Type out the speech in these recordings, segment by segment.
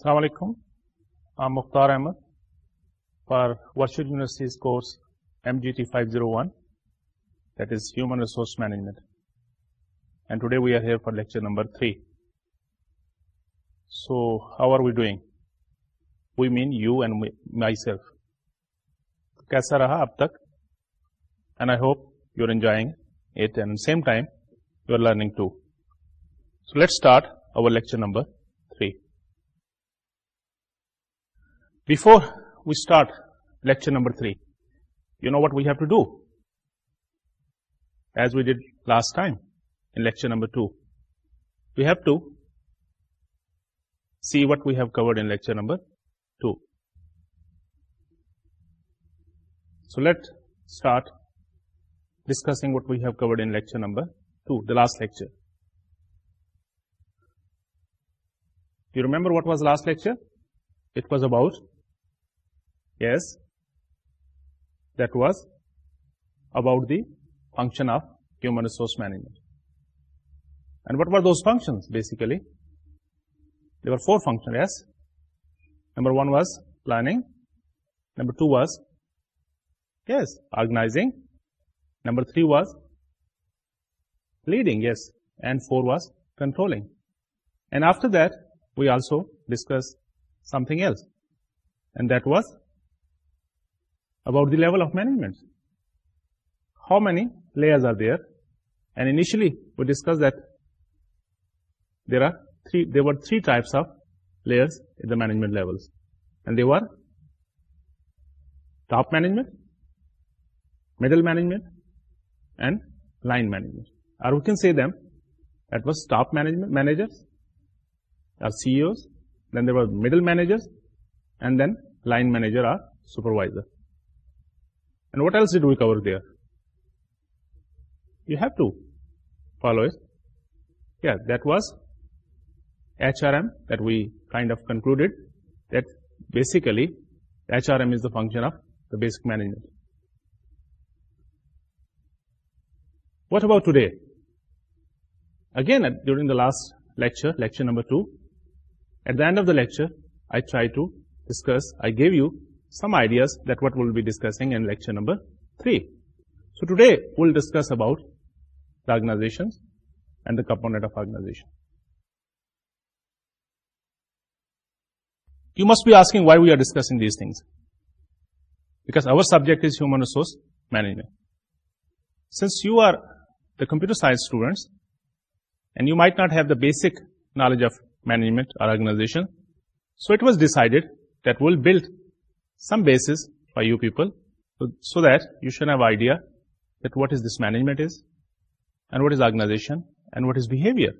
السلام علیکم I'm Mukhtar Ahmed for virtual universities course M G T five zero one that is human resource management and today we are here for lecture number three so how are we doing we mean you and myself کیسا رہا اب تک and I hope you are enjoying at same time you are learning too so let start our lecture number before ویارٹر number three you know what view to the as we did last number discussing what we've covered number what was last lecture Yes, that was about the function of human resource management. And what were those functions basically? There were four functions, yes. Number one was planning. Number two was, yes, organizing. Number three was leading, yes. And four was controlling. And after that, we also discussed something else. And that was about Deol of management how many levels are دینڈ initially we discuss there are are three types of levels management middle management line management C them at وسٹرس then line manager are supervisor And what else did we cover there? You have to follow it. Yeah, that was HRM that we kind of concluded, that basically HRM is the function of the basic management. What about today? Again, during the last lecture, lecture number 2, at the end of the lecture, I gave you some ideas that what we'll be discussing in lecture number 3. So today we'll discuss about the organizations and the component of organization. You must be asking why we are discussing these things, because our subject is human resource management. Since you are the computer science students and you might not have the basic knowledge of management or organization, so it was decided that we'll build some basis by you people, so that you should have idea that what is this management is, and what is organization, and what is behavior.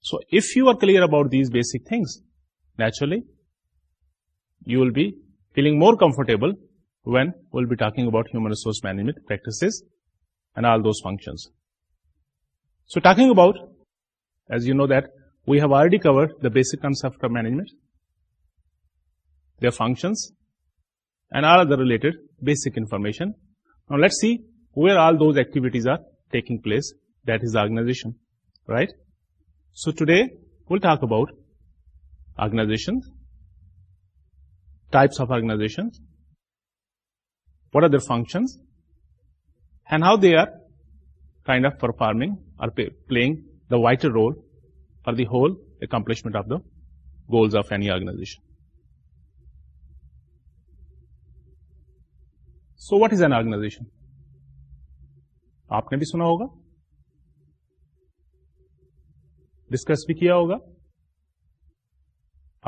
So if you are clear about these basic things, naturally, you will be feeling more comfortable when we'll be talking about human resource management practices and all those functions. So talking about, as you know that, we have already covered the basic concept of management, their functions, and all other related basic information. Now let's see where all those activities are taking place, that is organization, right? So today we'll talk about organizations, types of organizations, what are their functions, and how they are kind of performing or playing the vital role for the whole accomplishment of the goals of any organization. So what is an organization آپ نے بھی سنا ہوگا discuss بھی کیا ہوگا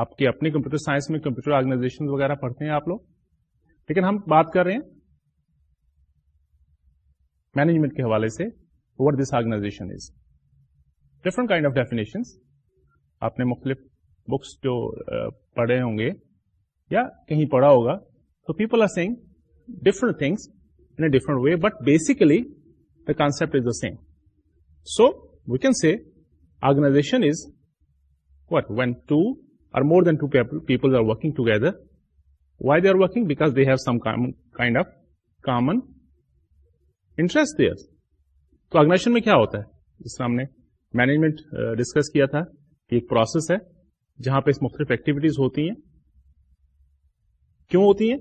آپ کے اپنے کمپیوٹر سائنس میں کمپیوٹر آرگنائزیشن وغیرہ پڑھتے ہیں آپ لوگ لیکن ہم بات کر رہے ہیں مینجمنٹ کے حوالے سے what this organization is different kind of definition آپ نے مختلف بکس جو پڑھے ہوں گے یا کہیں پڑھا ہوگا تو people are saying different things in a different way but basically the concept is the same so we can see organization is what when two or more than two people are working together why they are working because they have some common kind of common interest there تو آرگنا کیا ہوتا ہے جس طرح ہم نے management discuss uh, کیا تھا کہ ایک پروسیس ہے جہاں پہ مختلف ایکٹیویٹیز ہوتی ہیں کیوں ہوتی ہیں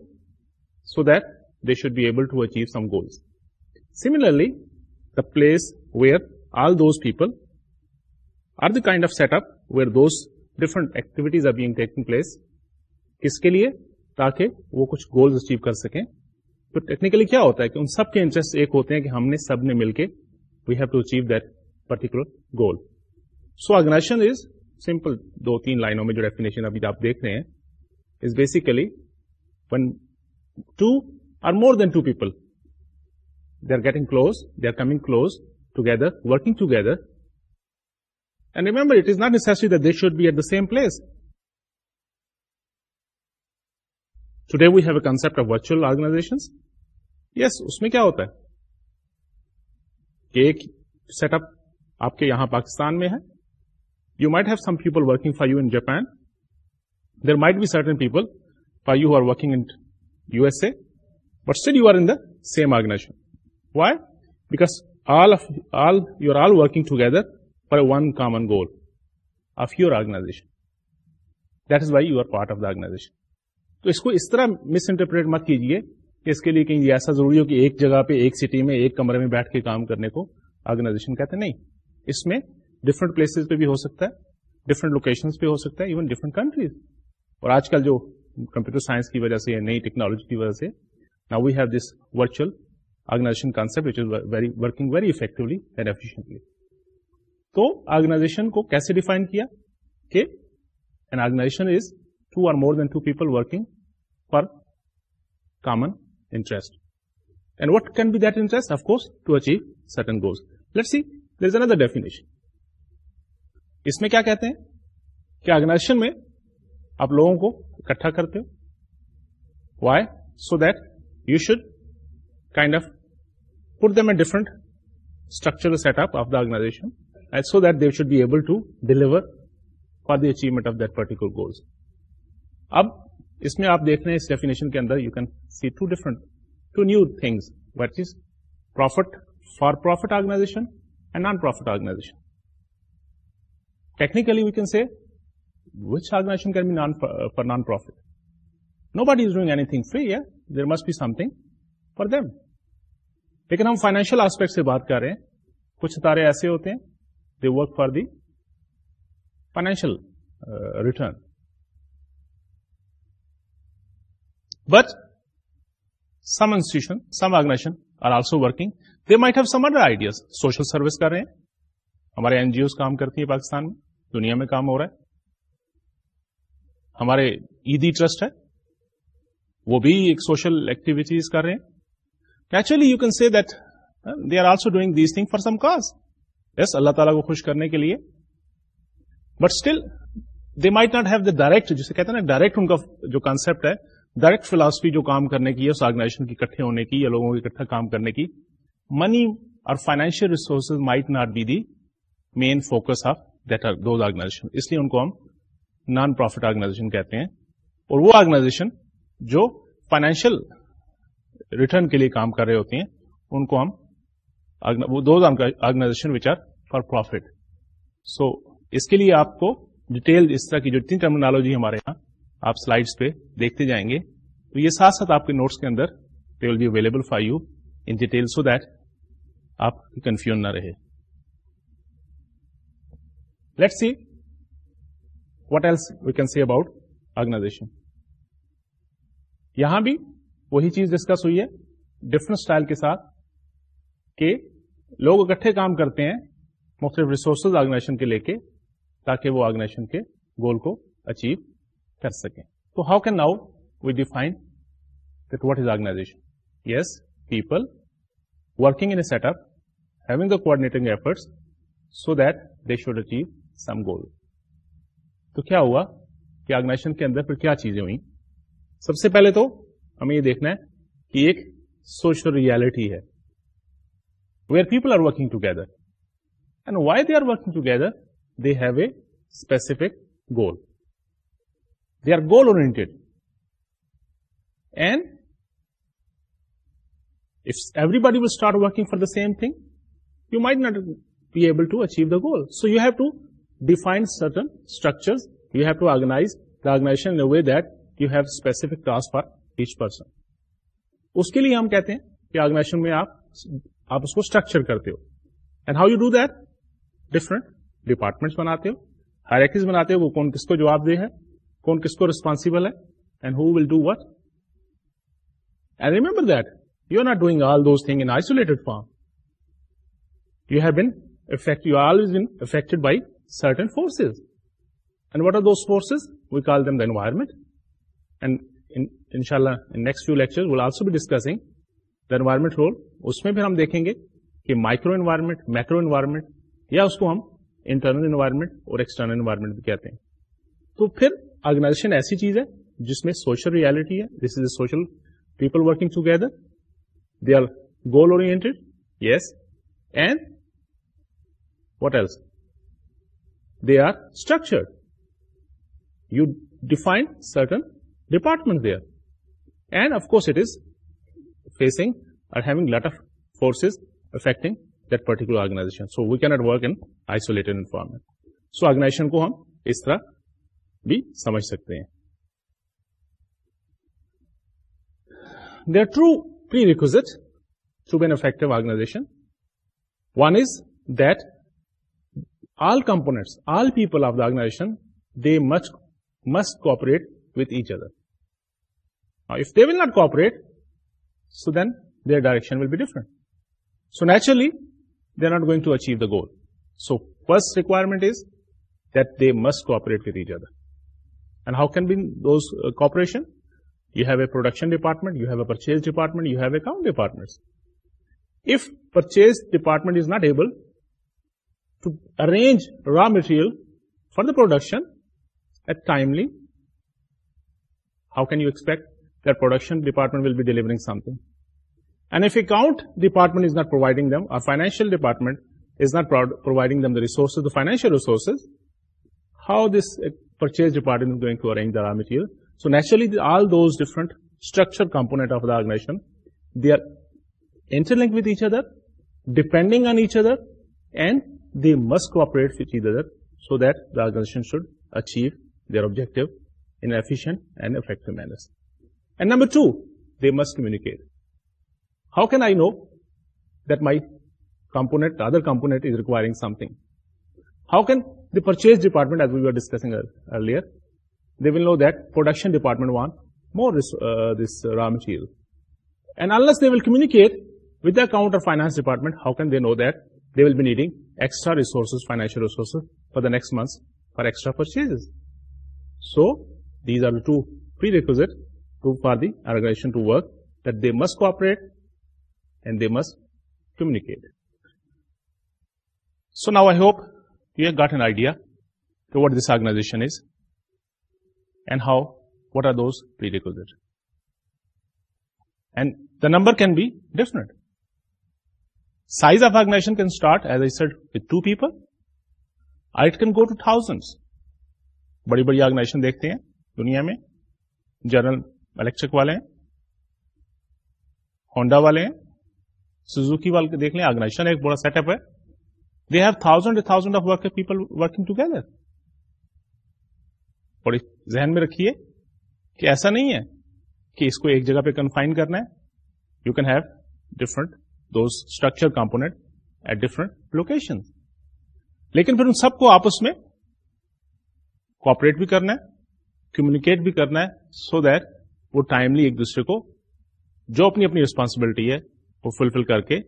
so that they should be able to achieve some goals. Similarly, the place where all those people are the kind of setup where those different activities are being taken place. کس کے لیے تاکہ وہ کچھ گولز اچیو کر سکیں تو technically کیا ہوتا ہے کہ ان سب کے انٹرسٹ ایک ہوتے ہیں کہ ہم نے سب نے مل کے we have to achieve that particular goal so organization is simple دو تین لائنوں میں جو ڈیفینیشن ابھی آپ دیکھ رہے ہیں is basically one two or more than two people they are getting close they are coming close together working together and remember it is not necessary this should be at the same place today we have a concept of which organization yes اس میں کیا ہوتا ہے ایک set up آپ کے یہاں پاکستان میں ہے you might have some people working for you in Japan there might be certain people for you are working in U S A but still you are in the same organization why because all of all you are all working together for one common goal of your organization that is why you are part of the organization تو اس کو اس طرح مس interpret مت کیجیے کہ اس کے لیے کہیں ایسا ضروری ہو کہ ایک جگہ پہ ایک سٹی میں ایک کمرے میں بیٹھ کے کام کرنے کو آرگنائزیشن کہتے ہیں نہیں اس میں ڈفرنٹ پلیسز پہ بھی ہو سکتا ہے ڈفرنٹ لوکیشن پہ ہو سکتا ہے ایون ڈفرنٹ کنٹریز اور آج کل جو سائنس کی وجہ سے نئی ٹیکنالوجی کی وجہ سے آرگنائزیشن میں آپ لوگوں کو اکٹھا کرتے ہو why so that you should kind of them a different structure set up of the organization so that they should be able to deliver for the achievement of that particular goals اب اس میں آپ دیکھ رہے ہیں اس definition کے اندر you can see two different two new things what is profit for profit organization and non profit organization technically we can say which organization کی for non profit no but you're doing anything free یار there must be something for them لیکن ہم financial aspect سے بات کر رہے ہیں کچھ ستارے ایسے ہوتے ہیں they work for the financial return but some institution some organization are also working they might have some other ideas social service کر رہے ہیں ہمارے این جی اوز کام کرتی ہے پاکستان میں دنیا میں کام ہو رہا ہے ہمارے عیدی ٹرسٹ ہے وہ بھی ایک سوشل ایکٹیویٹیز کر رہے ہیں actually you can see that they are also doing this thing for some cause yes اللہ تعالیٰ کو خوش کرنے کے لیے but still they might not have the direct جسے کہتے ہیں نا ڈائریکٹ ان کا جو کانسپٹ ڈائریکٹ فلاسفی جو کام کرنے کی ہے اس آرگنائزیشن کی اکٹھے ہونے کی یا لوگوں کے اکٹھا کام کرنے کی منی اور financial resources might not be the main focus of that are those organization اس لیے ان کو ہم نان پروفٹ آرگنائزیشن کہتے ہیں اور وہ آرگنائزیشن جو فائنینشیل ریٹرن کے لیے کام کر رہے ہوتے ہیں ان کو ہم organization which are for profit so اس کے لیے آپ کو ڈیٹیل اس طرح کی جو تین ٹیکنالوجی ہمارے یہاں آپ سلائڈس پہ دیکھتے جائیں گے تو یہ ساتھ ساتھ آپ کے نوٹس کے اندر they will be available for you in detail so that آپ کنفیوژ نہ رہے let see what else we can see about organization یہاں بھی وہی چیز ڈسکس ہوئی ہے ڈفرنٹ اسٹائل کے ساتھ کہ لوگ اکٹھے کام کرتے ہیں مختلف ریسورسز آرگنائزیشن کے لے کے تاکہ وہ آرگنائزیشن کے گول کو اچیو کر سکیں تو how can now we define that what is organization yes people working in a set up having the coordinating efforts so that they should achieve some goal تو کیا ہوا کہ آرگنائزیشن کے اندر پھر کیا چیزیں ہوئی سب سے پہلے تو ہمیں یہ دیکھنا ہے کہ ایک سوشل ریالٹی ہے where people are working together and why they are working together they have a specific goal they are goal oriented and If everybody will start working the the same thing you not not be able to achieve the goal so you have to define certain structure a way that you have specific task for each person اس کے لیے ہم کہتے ہیں کہ organization میں ہر ایکز بناتے ہو وہ کون کس کو جواب دے ہے کون کس کو responsible and who will do what and remember that you are not doing all those thing in isolate form you have been affect you all affect by certain forces and what are do call them دامنٹ ان شاء اللہ next will also بھی discussing role اس میں بھی ہم دیکھیں گے کہ مائکرو انوائرمنٹ میکرو انوائرمنٹ یا اس کو ہم انٹرنل انوائرمنٹ اور ایکسٹرنل انوائرمنٹ بھی کہتے ہیں تو پھر آرگنائزیشن ایسی چیز ہے جس میں سوشل ریالٹی ہے this is a social people working together they are goal اور they are structure you define certain department they are and of course it is face are having lot of forces affecting particular organization so we cannot work in isolate environment so organization کو ہم اس طرح بھی سمجھ سکتے ہیں دو prerequisite to be an effect organization one is that all components, all people of the organization, they must cooperate with each other. Now, if they will not cooperate, so then their direction will be different. So naturally, they are not going to achieve the goal. So first requirement is that they must cooperate with each other. And how can be those uh, cooperation? You have a production department, you have a purchase department, you have account departments. If purchase department is not able to arrange raw material for the production at timely, how can you expect that production department will be delivering something? And if account department is not providing them, or financial department is not providing them the resources, the financial resources, how this uh, purchase department is going to arrange the raw material? So naturally, all those different structure component of the organization, they are interlinked with each other, depending on each other, and they must cooperate with each other so that the organization should achieve their objective in an efficient and effective manner. And number two, they must communicate. How can I know that my component, the other component is requiring something? How can the purchase department, as we were discussing earlier, they will know that production department want more uh, raw material. And unless they will communicate with the account or finance department, how can they know that they will be needing extra resources, financial resources for the next months for extra purchases. So these are the two prerequisites for the organization to work, that they must cooperate and they must communicate. So now I hope you have got an idea to what this organization is and how, what are those prerequisites. And the number can be different. Size of as can start as two people with two people go to thousand بڑی بڑی organization دیکھتے ہیں دنیا میں general electric والے ہیں Honda والے ہیں سوزوکی والے دیکھ لیں آرگنائزیشن ایک بڑا سیٹ اپ ہے they have thousand thousand of work people working together بڑی ذہن میں رکھیے کہ ایسا نہیں ہے کہ اس کو ایک جگہ پہ کنفائن کرنا ہے you can have different structure component at different location لیکن پھر ان سب کو آپس میں کوپریٹ بھی کرنا ہے کمیونیکیٹ بھی کرنا ہے سو دیٹ وہ ٹائملی ایک دوسرے کو جو اپنی اپنی ریسپانسبلٹی ہے وہ فلفل کر کے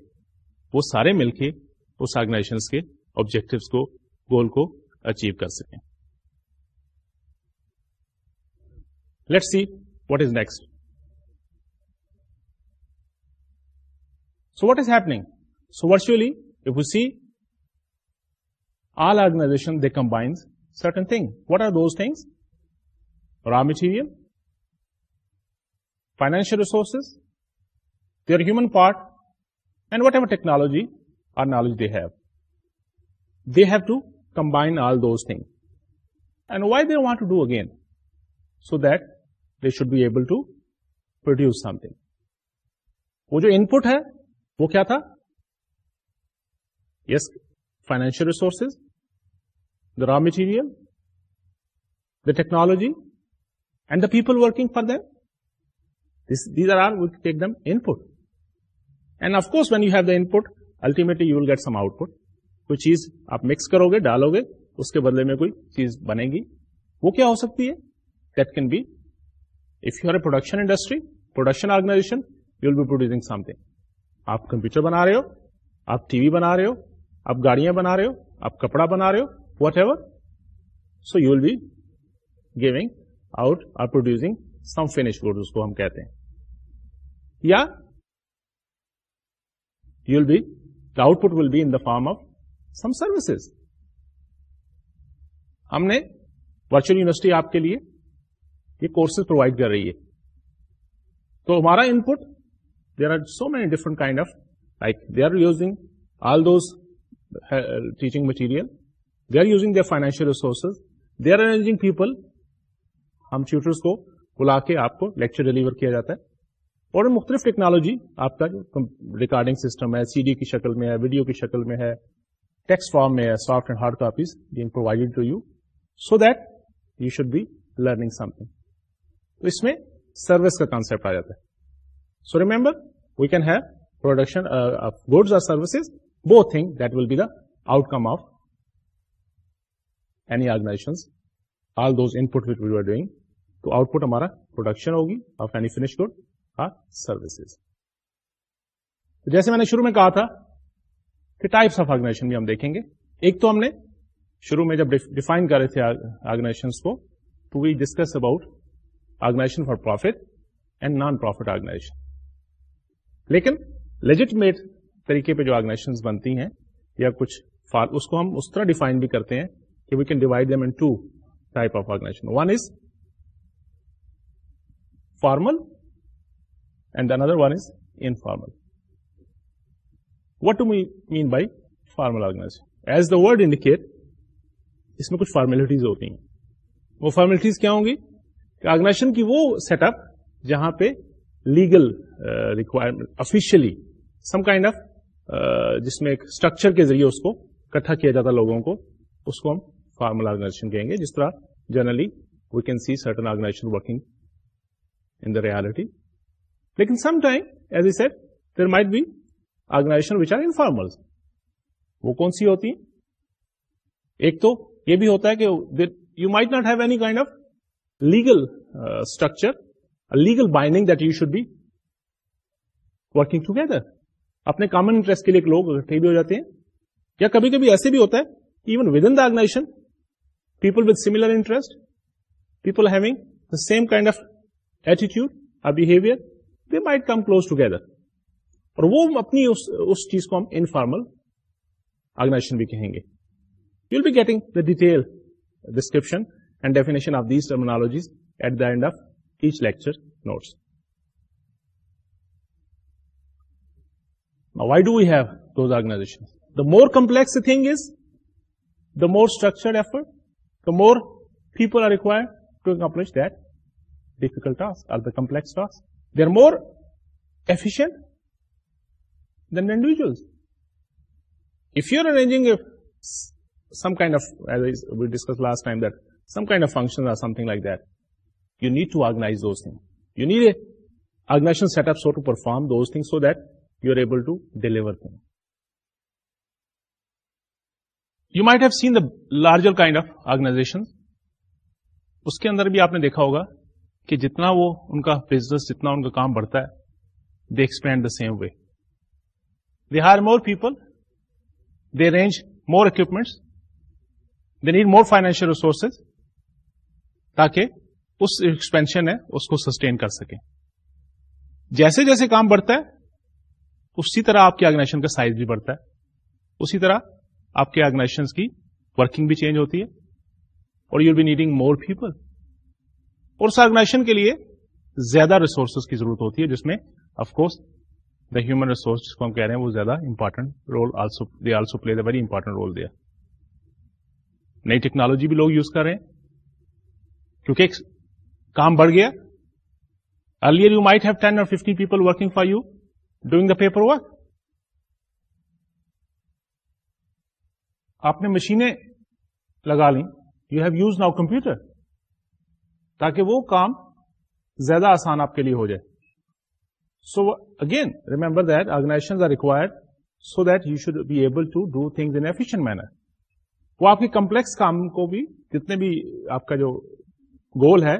وہ سارے مل کے اس آرگنائزیشن کے آبجیکٹوس کو گول کو اچیو کر سکیں let see what is next So what is happening? So virtually, if we see, all organization, they combine certain thing. What are those things? Raw material, financial resources, their human part, and whatever technology or knowledge they have. They have to combine all those things. And why they want to do again? So that they should be able to produce something. वो जो input है وہ کیا تھا yes financial resources the raw material the technology and the people working for them these are are will take them input and of course when you have the input ultimately you will get some output کوئی چیز آپ mix کرو گے ڈالو گے اس کے بدلے میں کوئی چیز بنے گی وہ کیا ہو سکتی ہے that can be if you are a production industry production organization you will be producing something آپ کمپیوٹر بنا رہے ہو آپ ٹی وی بنا رہے ہو آپ گاڑیاں بنا رہے ہو آپ کپڑا بنا رہے ہو whatever so you will be giving out اور پروڈیوسنگ سم فینش گوڈ اس کو ہم کہتے ہیں یا you be output will be in the form of some services ہم نے ورچوئل یونیورسٹی آپ کے لیے یہ کورسز پرووائڈ کر رہی ہے تو ہمارا input there are so many different کا financial resources they are using people ہم ٹیوٹرس کو بلا کے آپ کو لیکچر ڈیلیور کیا جاتا ہے اور مختلف ٹیکنالوجی آپ کا جو ریکارڈنگ سسٹم ہے سی ڈی کی شکل میں ہے ویڈیو کی شکل میں ہے ٹیکسٹ فارم میں ہے soft and hard copies being provided to you so that you should be learning something تو اس میں سروس کا کانسیپٹ آ جاتا ہے so remember we can have production of good or services وو thing will be the outcome of any organization all this and we are doing تو output ہمارا پروڈکشن ہوگی of any finish good or services تو جیسے میں نے شروع میں کہا تھا کہ ٹائپس آف آرگنائزیشن بھی ہم دیکھیں گے ایک تو ہم نے شروع میں جب ڈیفائن کرے تھے آرگناس کو to we discuss about organisation for profit and non profit organisation لیکن لیجٹ میڈ طریقے پہ جو آرگنائزیشن بنتی ہیں یا کچھ اس کو ہم اس طرح ڈیفائن بھی کرتے ہیں کہ we can divide them in two type of organization one is formal and other one is informal what do mean by formal organization as the word indicate اس میں کچھ فارمیلٹیز ہوتی ہیں وہ فارمیلٹیز کیا ہوں گی کہ آرگنائزیشن کی وہ سیٹ اپ جہاں پہ legal requirement officially some kind of جس میں ایک اسٹرکچر کے ذریعے اس کو اکٹھا کیا جاتا لوگوں کو اس کو ہم فارمل آرگنائزیشن کہیں گے جس طرح generally we can see certain organization working in the reality لیکن some time as a set there might be organization are formal وہ کون سی ہوتی ایک تو یہ بھی ہوتا ہے کہ you might not have any kind of legal structure legal binding that you should be working together اپنے کامن انٹرسٹ کے لیے لوگ اکٹھے بھی ہو جاتے ہیں یا کبھی کبھی ایسے بھی ہوتا ہے even within the organization people with similar interest people having the same kind of attitude اور behaviour they might come close together اور وہ اپنی اس اس چیز کو ہم انفارمل آرگنائزیشن بھی کہیں گے you will be getting the detail description and definition of these terminologies at the end of each lecture notes. Now, why do we have those organizations? The more complex the thing is, the more structured effort, the more people are required to accomplish that difficult task or the complex task. They are more efficient than the individuals. If you are arranging some kind of, as we discussed last time, that some kind of functions or something like that, you You need need to organize those things. organization those things so that you are able to deliver them. You might have seen the larger kind of organizations. اس کے اندر بھی آپ نے دیکھا ہوگا کہ جتنا وہ ان کا بزنس جتنا ان کا کام بڑھتا ہے they expand the same way they are more people they arrange more equipments they need more financial resources تاکہ اس ایکسپینشن ہے اس کو سسٹین کر سکیں جیسے جیسے کام بڑھتا ہے اسی طرح آپ کے آرگنائزیشن کا سائز بھی بڑھتا ہے اسی طرح آپ کے آرگنائزیشن کی ورکنگ بھی چینج ہوتی ہے اور you be needing more people اور اس آرگنائزیشن کے لیے زیادہ ریسورسز کی ضرورت ہوتی ہے جس میں of course the human resource جس کو ہم کہہ رہے ہیں وہ زیادہ important role they also play the very important role دیا نئی ٹیکنالوجی بھی لوگ یوز کر رہے ہیں کیونکہ ایک کام بڑھ گیا earlier you might have ten اور people working for you doing the paper work آپ نے مشینیں لگا لیں you have use now computer تاکہ وہ کام زیادہ آسان آپ کے لیے ہو جائے so again remember that organization are required so that you should be able to do things in efficient manner وہ آپ کے کمپلیکس کام کو بھی جتنے بھی آپ کا جو گول ہے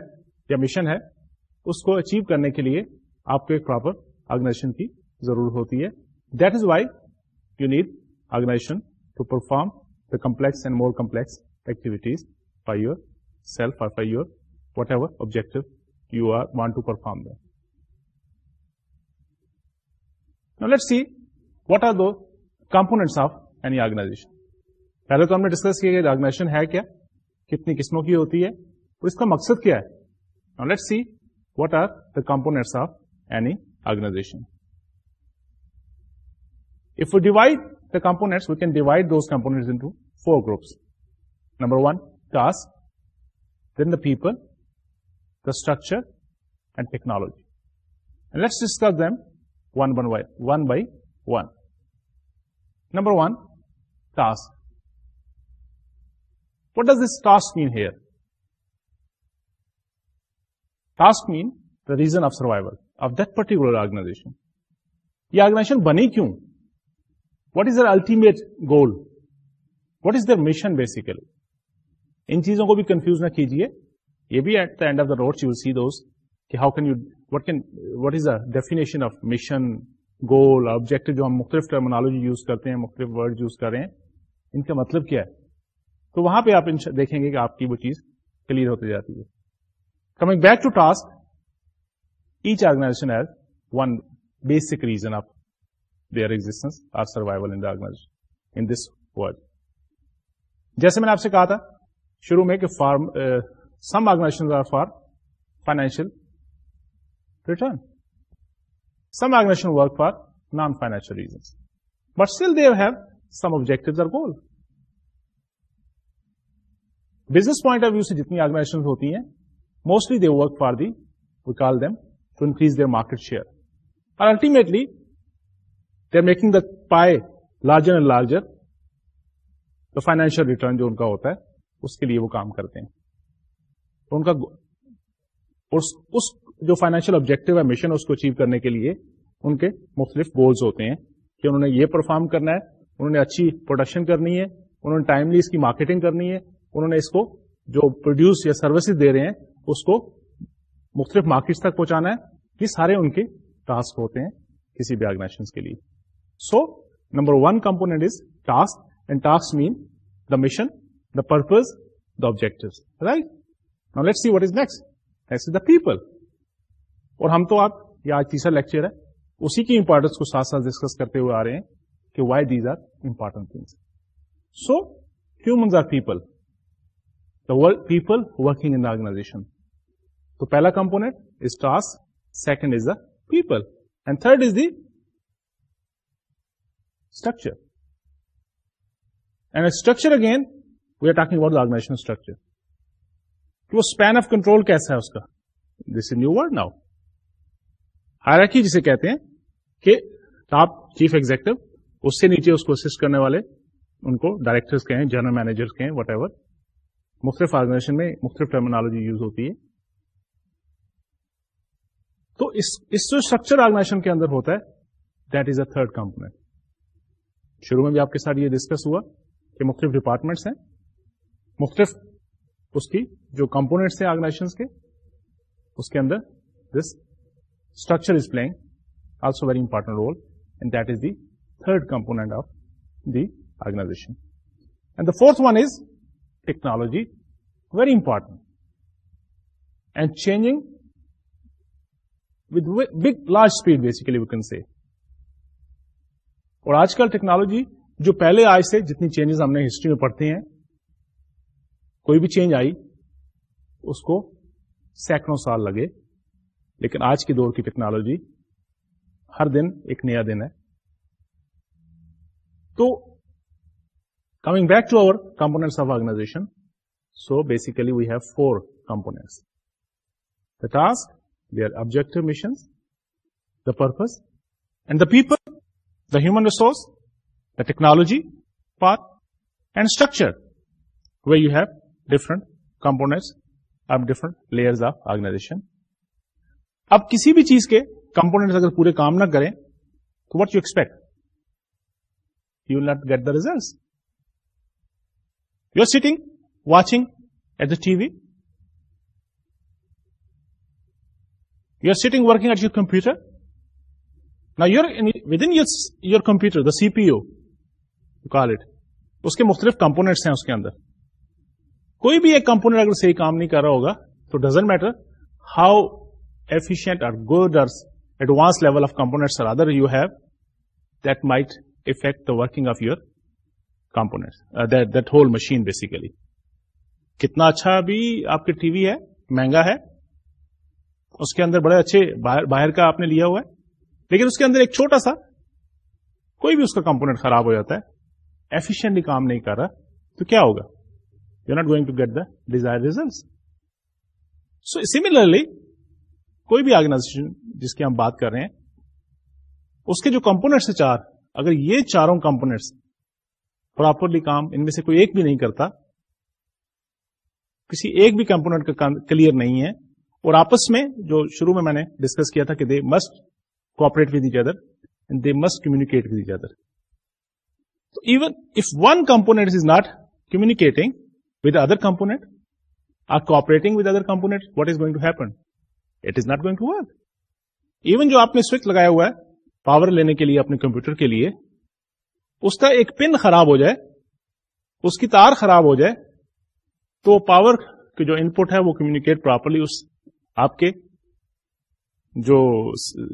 یا مشن ہے اس کو اچیو کرنے کے لیے آپ کو ایک پراپر آرگنائزیشن کی ضرور ہوتی ہے that is why you need organization to perform the complex and more complex activities for yourself or for your whatever objective you are want to perform are do components of any organization پہلے تو ہم نے discuss کیا کہ organization ہے کیا کتنی قسموں کی ہوتی ہے اور اس کا مقصد کیا ہے Now let's see what are the components of any organization. If we divide the components, we can divide those components into 4 groups. Number 1, task, then the people, the structure, and technology. And let's discuss them one by one. Number 1, task. What does this task mean here? Task mean the reason of survival of that particular organization یہ organization بنی کیوں what is there ultimate goal what is there mission basically ان چیزوں کو بھی confuse نہ کیجیے یہ بھی at that of the road you see کہ how can you what can what is the definition of mission goal object جو ہم مختلف ٹرمنالوجی یوز کرتے ہیں مختلف ورڈ یوز کر رہے ہیں ان کا مطلب کیا ہے تو وہاں پہ آپ دیکھیں گے کہ آپ کی وہ چیز کلیئر ہوتی جاتی ہے coming back to task each organization has one basic reason of their existence or survival in this world جیسے میں نے آپ سے کہا تھا شروع میں کہ from some organization are for financial return some organization work for non financial reasons but still they have some objective or goal business point of view سے جتنی آرگنائزیشن ہوتی ہیں mostly they work for the call them to increase the market share اور ultimately they are making the pie larger and larger financial return جو ان کا ہوتا ہے اس کے لیے وہ کام کرتے ہیں مشن اس کو اچیو کرنے کے لیے ان کے مختلف گولس ہوتے ہیں کہ انہوں نے یہ پرفارم کرنا ہے انہوں نے اچھی پروڈکشن کرنی ہے ٹائملی اس کی مارکیٹنگ کرنی ہے اس کو جو پروڈیوس یا سروسز دے رہے ہیں اس کو مختلف مارکیٹس تک پہنچانا ہے یہ سارے ان کے ٹاسک ہوتے ہیں کسی بھی آرگنائزیشن کے لیے so number one component is task and task mean the mission the purpose the objective right let see what is next next is the people اور ہم تو آپ یہ آج تیسرا لیکچر ہے اسی کی امپورٹنس کو ساتھ ساتھ ڈسکس کرتے ہوئے آ رہے ہیں کہ why these are important things so humans are people the people working in organization تو پہلا component is task second is the people and third is the structure and structure again we are talking about organization structure تو وہ span of control کیسا ہے اس کا this is new word now hierarchy جسے کہتے ہیں کہ ٹاپ چیف ایگزیکٹو اس سے نیچے اس کو اسسٹ کرنے والے ان کو ڈائریکٹرس کے ہیں جنرل مینیجر کے ہیں وٹ ایور مختلف آرگنائزیشن میں مختلف ٹرمینالوجی یوز ہوتی ہے تو اس, جو اسٹرکچر آرگنائزیشن کے اندر ہوتا ہے that is a third component شروع میں بھی آپ کے ساتھ یہ ڈسکس ہوا کہ مختلف ڈپارٹمنٹس ہیں مختلف اس کی جو کمپونیٹس ہیں آرگنائزیشن کے اس کے اندر this structure is playing also very important role and that is the third component of the organization and the fourth one is technology very important and changing with big large speed basically we can say اور آج کل technology جو پہلے آج سے جتنی changes ہم نے ہسٹری میں پڑھتے ہیں کوئی بھی چینج آئی اس کو سینکڑوں سال لگے لیکن آج کے دور کی ٹیکنالوجی ہر دن ایک نیا دن ہے تو coming back to over components of organization so basically we have four components the task object missions the purpose and the people the human resource the technology پار and structure we you have different components of different layer of organization اب کسی بھی چیز کے components اگر پورے کام نہ کریں تو what you expect you will not get the reasons you are sitting watching at the T V sitting working at your computer نا you with in your your computer the C P O to call it اس کے مختلف components ہیں اس کے اندر کوئی بھی ایک component اگر صحیح کام نہیں کر رہا ہوگا تو ڈزنٹ میٹر ہاؤ ایفیشنٹ اور گڈ اور advance level of components other you have that might affect the working of your component that whole machine basically کتنا اچھا بھی آپ کی ٹی وی ہے مہنگا ہے اس کے اندر بڑے اچھے باہر کا آپ نے لیا ہوا ہے لیکن اس کے اندر ایک چھوٹا سا کوئی بھی اس کا کمپونیٹ خراب ہو جاتا ہے ایفیشنٹلی کام نہیں کر رہا تو کیا ہوگا you not going to get the desire result so similarly کوئی بھی آرگنائزیشن جس کی ہم بات کر رہے ہیں اس کے جو کمپونیٹس ہیں چار اگر یہ چاروں کمپونیٹس پراپرلی کام ان میں سے کوئی ایک بھی نہیں کرتا کسی ایک بھی کمپونیٹ کا کلیئر نہیں ہے اور آپس میں جو شروع میں میں نے ڈسکس کیا تھا کہ they must cooperate with other they must with other تو even if one component is not with other component are cooperating with other component what is going to happen it is not going to work even جو آپ نے switch لگایا ہوا ہے power لینے کے لیے اپنے کمپیوٹر کے لیے اس کا ایک پن خراب ہو جائے اس کی تار خراب ہو جائے تو پاور جو ان پٹ ہے وہ کمیونیکیٹ پراپرلی اس آپ کے جو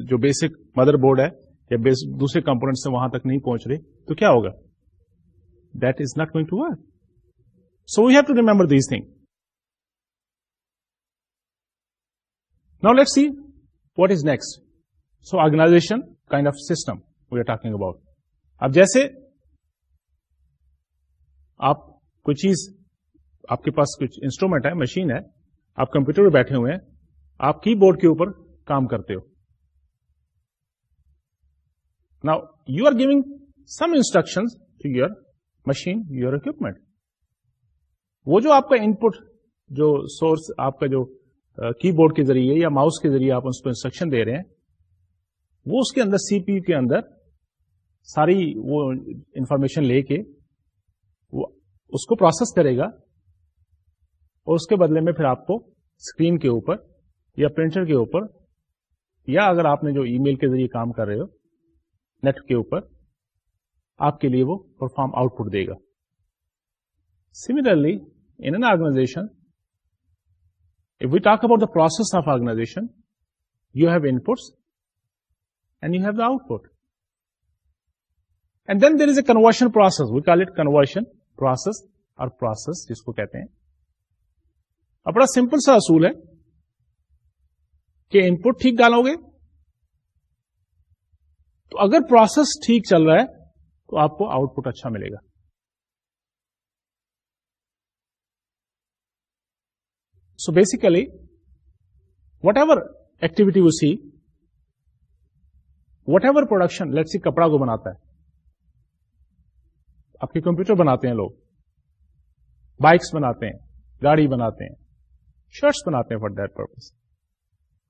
جو بیسک مدر بورڈ ہے یا دوسرے کمپونیٹ وہاں تک نہیں پہنچ رہے تو کیا ہوگا that is not going to work so we have to remember these thing now let see what is next so organization kind of system we are talking about اب جیسے آپ کوئی چیز آپ کے پاس کچھ انسٹرومینٹ ہے مشین ہے آپ کمپیوٹر پہ بیٹھے ہوئے ہیں آپ کی بورڈ کے اوپر کام کرتے ہو now you are giving some instruction to your machine your equipment وہ جو آپ کا ان پٹ جو سورس آپ کا جو کی uh, بورڈ کے ذریعے یا ماؤس کے ذریعے آپ اس کو انسٹرکشن دے رہے ہیں وہ اس کے اندر سی پی کے اندر ساری وہ انفارمیشن لے کے وہ اس کو پروسیس کرے گا اور اس کے بدلے میں پھر آپ کو اسکرین کے اوپر یا پرنٹر کے اوپر یا اگر آپ نے جو ای میل کے ذریعے کام کر رہے ہو نیٹ کے اوپر آپ کے لیے وہ پرفارم آؤٹ پٹ دے گا similarly in organization if we talk about the process of organization you have inputs and you have the output and then there is a conversion process we call it conversion process اور process جس کو کہتے ہیں بڑا simple سا اصول ہے کہ ان پٹ ٹھیک ڈالو گے تو اگر پروسیس ٹھیک چل رہا ہے تو آپ کو آؤٹ پٹ اچھا ملے گا so basically what ever activity see whatever production let see کپڑا کو بناتا ہے آپ کے کمپیوٹر بناتے ہیں لوگ بائکس بناتے ہیں گاڑی بناتے ہیں شرٹس بناتے ہیں فار دیٹ پرپز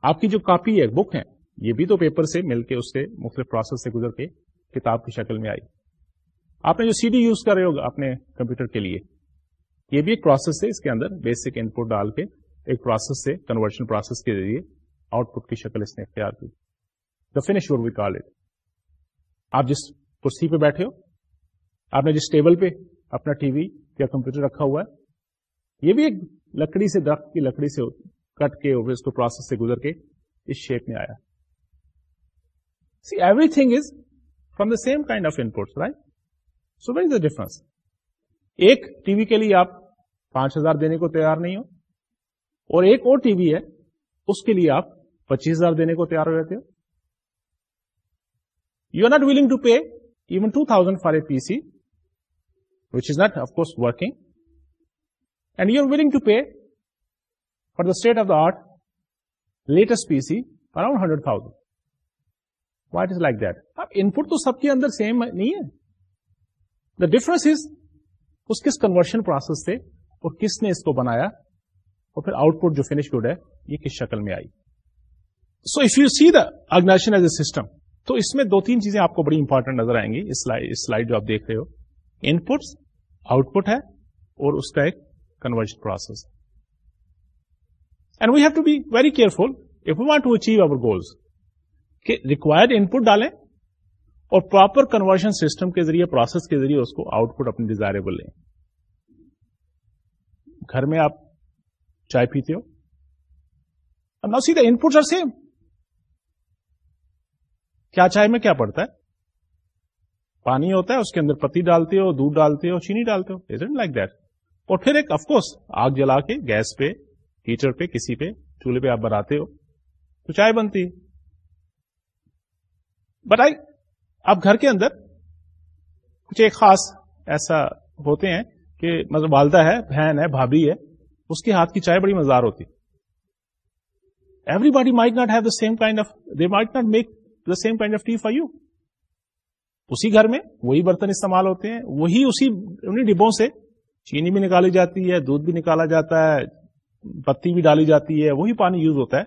آپ کی جو کاپی ہے بک ہے یہ بھی تو پیپر سے مل کے اس سے مختلف پروسیس سے گزر کے کتاب کی شکل میں آئی آپ نے جو سی ڈی یوز کر رہے ہو اپنے کمپیوٹر کے لیے یہ بھی ایک پروسیس ہے اس کے اندر بیسک ان پٹ ڈال کے ایک پروسیس سے کنورشن پروسیس کے ذریعے آؤٹ پٹ کی شکل اس نے اختیار کی the finish we call it آپ جس کرسی پہ بیٹھے ہو آپ نے جس ٹیبل پہ اپنا ٹی وی یا کمپیوٹر رکھا ہوا ہے یہ بھی ایک لکڑی سے درخت کی لکڑی سے کٹ کے اس کو پروسیس سے گزر کے اس شیپ میں آیا see everything is from the same kind of right so what is the difference ایک ٹی وی کے لیے آپ پانچ ہزار دینے کو تیار نہیں ہو اور ایک اور ٹی وی ہے اس کے لیے آپ پچیس ہزار دینے کو تیار ہو ہو you are not willing to pay even two thousand for a P C which is not of course working and you are willing to pay state of the art latest P C around hundred thousand white is like that اب input تو سب کے اندر same نہیں ہے the difference is اس کس conversion process سے اور کس نے اس کو بنایا اور پھر آؤٹ پٹ جو فینش وڈ ہے یہ کس شکل میں آئی سو اف یو سی داگنا سسٹم تو اس میں دو تین چیزیں آپ کو بڑی امپورٹنٹ نظر آئیں گی سلائڈ جو آپ دیکھ رہے ہو ان پٹس آؤٹ پٹ ہے اور اس کا ایک کنورژ پروسیس ہے and we have to be very careful you want to achieve our goals کہ ریکوائرڈ ان پٹ ڈالیں اور پراپر کنورشن سسٹم کے ذریعے پروسیس کے ذریعے اس کو آؤٹ پٹ اپنے ڈیزائربل لیں گھر میں آپ چائے پیتے ہو نہ سیدھا ان آر سیم کیا چائے میں کیا پڑتا ہے پانی ہوتا ہے اس کے اندر پتی ڈالتے ہو دودھ ڈالتے ہو چینی ڈالتے ہو از لائک دیٹ اور پھر ایک افکوس آگ جلا کے گیس پہ ہیٹر پہ کسی پہ چولہے پہ آپ بناتے ہو تو چائے بنتی بٹ آئی آپ گھر کے اندر کچھ ایک خاص ایسا ہوتے ہیں کہ مطلب والدہ ہے بہن ہے بھابھی ہے اس کے ہاتھ کی چائے بڑی مزدار ہوتی everybody not have the same kind of they not make the same kind of tea for you اسی گھر میں وہی برتن استعمال ہوتے ہیں وہی اسی ڈبوں سے چینی بھی نکالی جاتی ہے دودھ بھی نکالا جاتا ہے پتی بھی ڈالی جاتی ہے وہی پانی یوز ہوتا ہے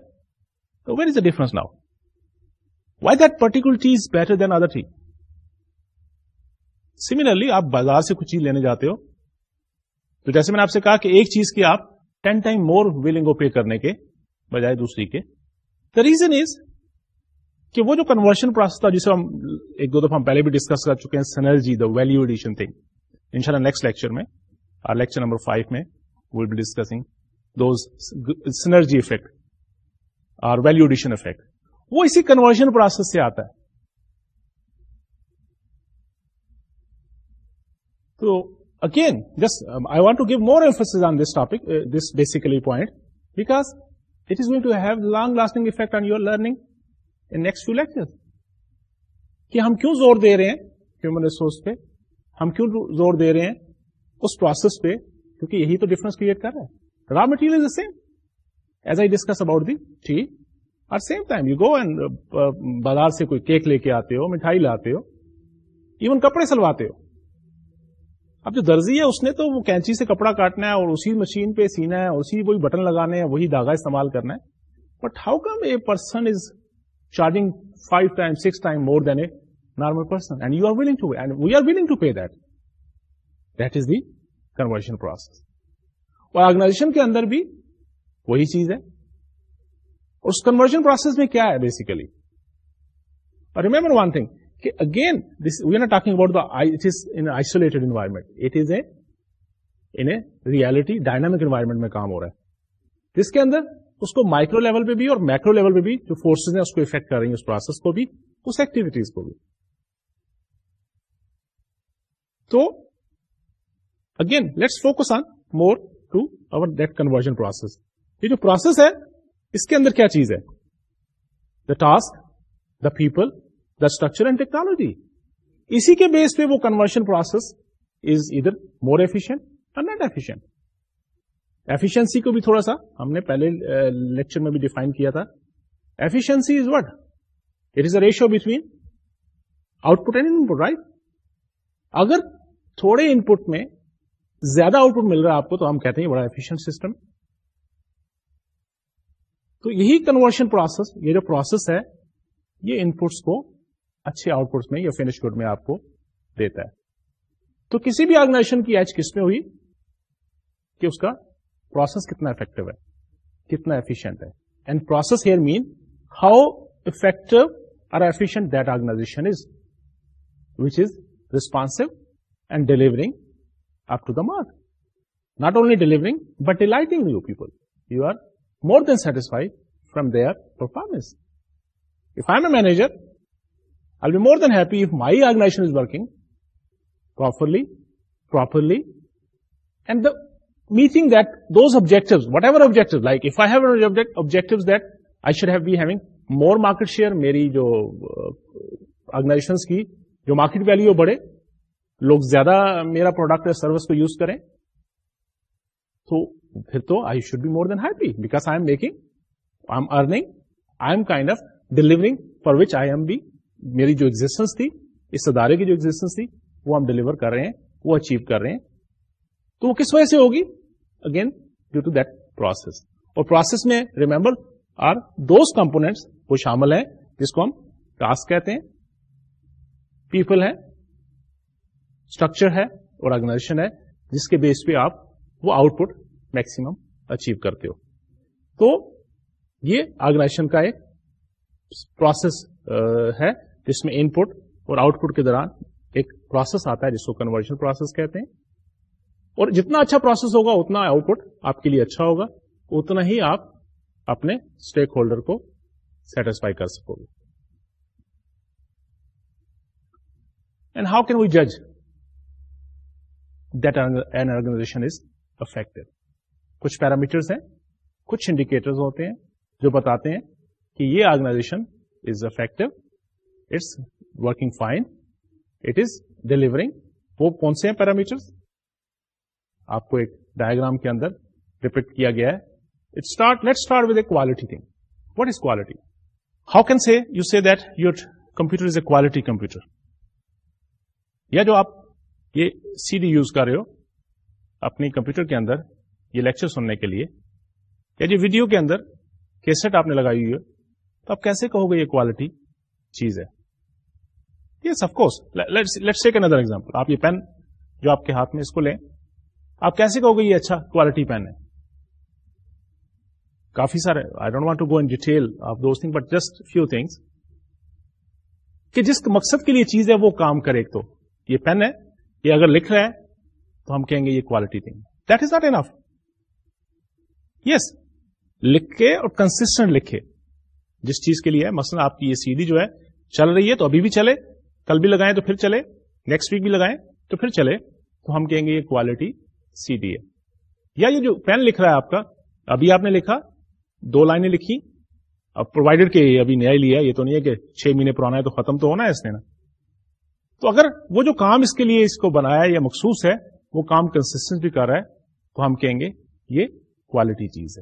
تو where is a difference now why that particular چیز بیٹر دین ادر ٹھیک سملرلی آپ بازار سے کچھ چیز لینے جاتے ہو تو جیسے میں نے آپ سے کہا کہ ایک چیز کی آپ ٹین ٹائم مور ولنگ او پے کرنے کے بجائے دوسری کے دا ریزن از کہ وہ جو کنورشن پروسیس تھا جسے ہم ایک دو دفعہ ہم پہلے بھی ڈسکس کر چکے ہیں سنل جی ویلو ایڈیشن تھنگ ان شاء اللہ نیکسٹ لیکچر میں لیکچر نمبر فائیو میں will be discussing G effect اور ویلوڈیشن افیکٹ وہ اسی کنورژن پروسیس سے آتا ہے تو again just I want to give more F on this topic this basically point because to have long lasting effect on your learning in next few lecture کہ ہم کیوں زور دے رہے ہیں ہیومن ریسورس پہ ہم کیوں زور دے رہے ہیں اس پروسیس پہ کیونکہ یہی تو ڈفرنس کریٹ کر رہا ہے raw material same as I discuss about the ٹھیک at same time you go and بازار سے کوئی کیک لے کے آتے ہو مٹائی لاتے ہو ایون کپڑے سلواتے ہو اب جو درجی ہے اس نے تو وہ کینچی سے کپڑا کاٹنا ہے اور اسی مشین پہ سینا ہے اسی وہی بٹن لگانا ہے وہی داغا استعمال کرنا ہے but how come a person is charging five time six time more than a normal person and you are willing to and we are willing to pay that that is the conversion process اور organization کے اندر بھی وہی چیز ہے اس conversion process میں کیا ہے اور ریمبر ون تھنگ کہ again this we not talking about it is in isolated environment a is a reality dynamic environment میں کام ہو رہا ہے جس کے اندر اس کو مائکرو لیول پہ بھی اور میکرو لیول پہ بھی جو فورسز ہیں اس کو افیکٹ کر رہی ہیں اس پروسیس کو بھی اس ایکٹیویٹیز کو بھی تو again let's focus on more to conversion process یہ جو پروسیس ہے اس کے اندر کیا چیز ہے the task the the people structure and technology اسی کے بیس پہ وہ پروسیس از ادھر مور ایفیشینٹ اور نیٹ ایفیشنٹ ایفیشنسی کو بھی تھوڑا سا ہم نے پہلے لیکچر میں بھی ڈیفائن کیا تھا efficiency is what it is a ratio between output and right اگر تھوڑے پٹ میں زیادہ آؤٹ پٹ مل رہا ہے آپ کو تو ہم کہتے ہیں بڑا ایفیشنٹ سسٹم تو یہی کنورشن پروسیس یہ جو پروسیس ہے یہ پٹس کو اچھے آؤٹ پٹس میں یا فنش گڈ میں آپ کو دیتا ہے تو کسی بھی آرگنائزیشن کی ایچ کس میں ہوئی کہ اس کا پروسیس کتنا افیکٹو ہے کتنا ایفیشنٹ ہے and process here mean how effective اور efficient that organization is which is responsive and delivering up to the mark not only delivering butting you people you are more than satisfied from their performance I am a manager I will be more than ہیپیشنگ properly properly and meeting دونس object whatever object like that I should have بیویگ more market share میری جو آرگناس کی جو market value بڑے لوگ زیادہ میرا پروڈکٹ یا سروس کو یوز کریں تو پھر تو I should be more than happy because I am making I am earning I am kind of delivering for which I am be میری جو ایگزٹینس تھی اس ادارے کی جو ایگزٹینس تھی وہ ہم ڈلیور کر رہے ہیں وہ اچیو کر رہے ہیں تو وہ کس وجہ سے ہوگی again due to that process اور پروسیس میں ریمبر آر دوز کمپونیٹس وہ شامل ہیں جس کو ہم ٹاسک کہتے ہیں پیپل ہیں اسٹرکچر ہے آرگنائزیشن ہے جس کے بیس پہ آپ وہ آؤٹ پٹ میکسیمم اچیو کرتے ہو تو یہ آرگنائزیشن کا ایک پروسیس ہے جس میں ان پٹ اور آؤٹ پٹ کے دوران ایک پروسیس آتا ہے جس کو کنورژن پروسیس کہتے ہیں اور جتنا اچھا پروسیس ہوگا اتنا آؤٹ پٹ آپ کے لیے اچھا ہوگا اتنا ہی آپ اپنے اسٹیک ہولڈر کو سیٹسفائی کر سکو گے اینڈ ہاؤ کین وی جج ائزیشنف کچھ پیرامیٹرس ہیں کچھ انڈیکیٹرز ہوتے ہیں جو بتاتے ہیں کہ یہ وہ کون سے ہیں پیرامیٹر آپ کو ایک ڈائگرام کے اندر ڈپکٹ کیا گیا ہے quality thing what is quality how can say you see your computer quality computer یا جو آپ سی ڈی یوز کر رہے ہو اپنی کمپیوٹر کے اندر یہ لیکچر سننے کے لیے یا جو ویڈیو کے اندر کیسٹ آپ نے لگائی ہوئی ہے تو آپ کیسے کہو گے یہ کوالٹی چیز ہے یس آف کورس اندر آپ یہ پین جو آپ کے ہاتھ میں اس کو لیں آپ کیسے کہو گے یہ اچھا کوالٹی پین ہے کافی سارے I don't want to go in detail of those thing but just few things کہ جس مقصد کے لیے چیز ہے وہ کام کرے تو یہ پین ہے یہ اگر لکھ رہا ہے تو ہم کہیں گے یہ quality thing that is not enough yes لکھ کے اور کنسٹنٹ لکھے جس چیز کے لیے مثلا آپ کی یہ سیدھی جو ہے چل رہی ہے تو ابھی بھی چلے کل بھی لگائیں تو پھر چلے نیکسٹ ویک بھی لگائیں تو پھر چلے تو ہم کہیں گے یہ کوالٹی سیدھی ہے یا یہ جو پین لکھ رہا ہے آپ کا ابھی آپ نے لکھا دو لائنیں لکھی اب پرووائڈر کے ابھی نیا لیا یہ تو نہیں ہے کہ چھ مہینے پرانا ہے تو ختم تو ہونا ہے اس نے نا تو اگر وہ جو کام اس کے لیے اس کو بنایا یا مخصوص ہے وہ کام کنسٹنٹ بھی کر رہا ہے تو ہم کہیں گے یہ کوالٹی چیز ہے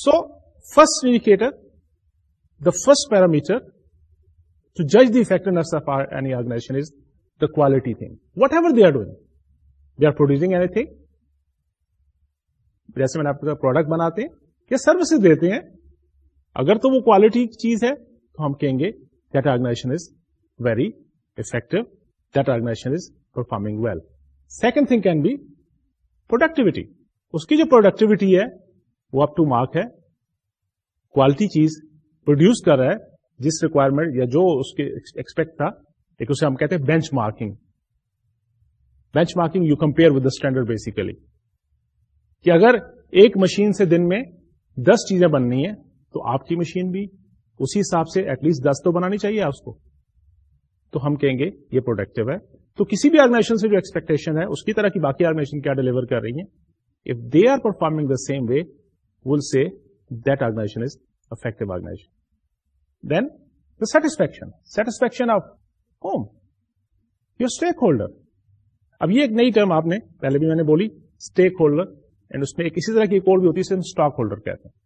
so first indicator the first parameter to جج the factors of any organization is the quality thing whatever they are doing they are producing anything جیسے میں نے آپ کو پروڈکٹ بناتے ہیں یا سروسز دیتے ہیں اگر تو وہ کوالٹی چیز ہے تو ہم کہیں گے ٹا organization is very effective data organization is performing well second thing can be productivity اس کی جو پروڈکٹیوٹی ہے وہ اپلٹی چیز پروڈیوس کر رہا ہے جس ریکوائرمنٹ یا جو اس کے ایکسپیکٹ تھا ایک اسے ہم کہتے ہیں benchmarking benchmarking you compare with the standard basically کہ اگر ایک مشین سے دن میں دس چیزیں بننی ہے تو آپ کی مشین بھی اسی حساب سے ایٹ لیسٹ دس تو بنانی چاہیے آپ کو تو ہم کہیں گے یہ پروڈکٹیو ہے تو کسی بھی آرگنائزیشن سے جو ایکسپیکٹن ہے اس کی طرح کی باقی آرگنائزیشن کیا ڈلیور کر رہی ہے if they are performing the same way will see that organization is effective organization then the satisfaction satisfaction of whom your stakeholder اب یہ ایک نئی ٹرم آپ نے پہلے بھی میں نے بولی اسٹیک ہولڈر اینڈ اس میں کسی طرح کی بھی ہوتی ہے اسٹاک ہولڈر کہتے ہیں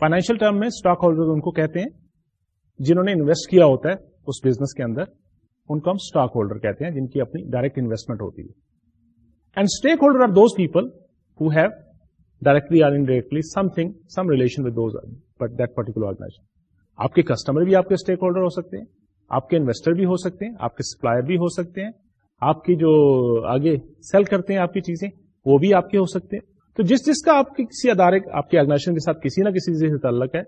فائنینشیل ٹرم میں اسٹاک ہولڈر ان کو کہتے ہیں جنہوں نے انویسٹ کیا ہوتا ہے اس بزنس کے اندر ان کو ہم اسٹاک ہولڈر کہتے ہیں جن کی اپنی ڈائریکٹ انویسٹمنٹ ہوتی ہے and stakeholder are those people who have directly or indirectly something some relation with those that particular organization آپ کے کسٹمر بھی آپ کے اسٹیک ہولڈر ہو سکتے ہیں آپ کے انویسٹر بھی ہو سکتے ہیں آپ کے سپلائر بھی ہو سکتے ہیں آپ کی جو آگے سیل کرتے ہیں آپ کی چیزیں وہ بھی آپ کے ہو سکتے ہیں تو جس جس کا آپ کے کسی ادارے آپ کے آرگنائزیشن کے ساتھ کسی نہ کسی چیز سے تعلق ہے